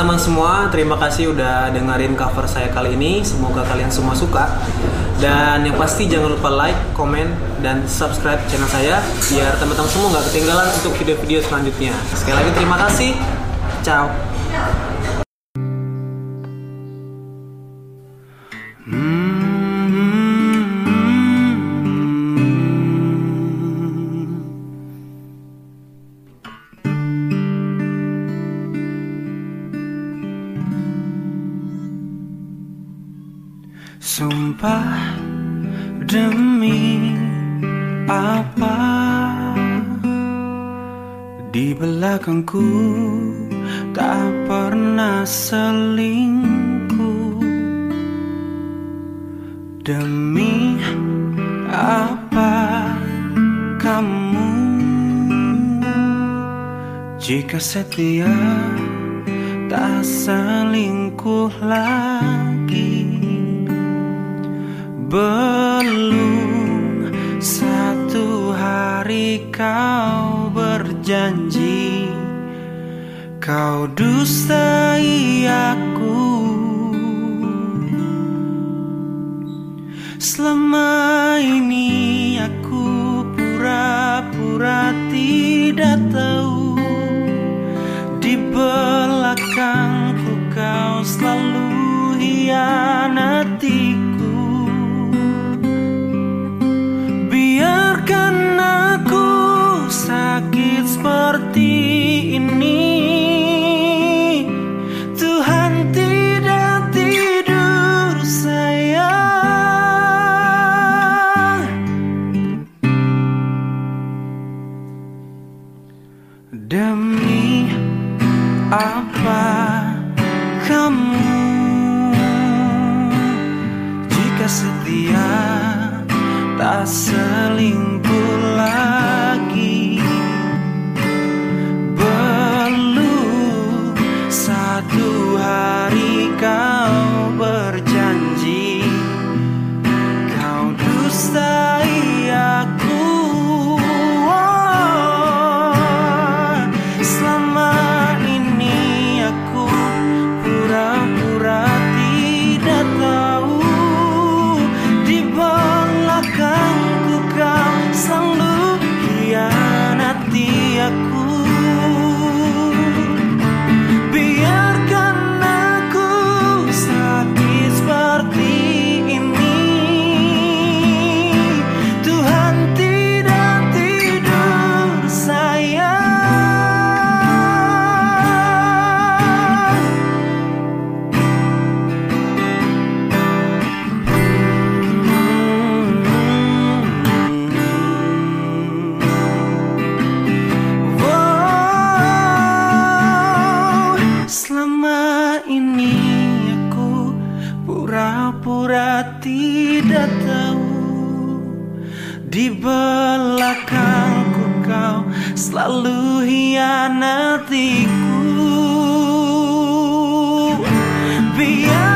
teman-teman semua, terima kasih udah dengerin cover saya kali ini. Semoga kalian semua suka. Dan yang pasti jangan lupa like, komen, dan subscribe channel saya biar teman-teman semua nggak ketinggalan untuk video-video selanjutnya. Sekali lagi terima kasih. Ciao. Sumpah demi apa? Di belakangku tak pernah selingkuh. Demi apa kamu? Jika setia tak selingkuh lagi belum satu hari kau berjanji Kau dustai aku. Selama ini aku pura-pura tidak tahu Di belakangku kau selalu hianatiku pura-pura tidak tahu. Di belakangku kau selalu hianatiku. Biar